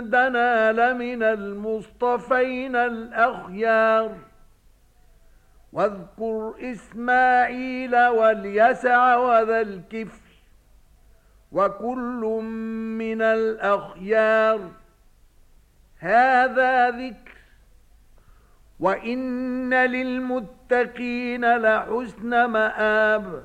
عندنا لمن المصطفين الأخيار. واذكر إسماعيل واليسع وذا الكفر وكل من الأخيار. هذا ذكر. وإن للمتقين لحسن مآب.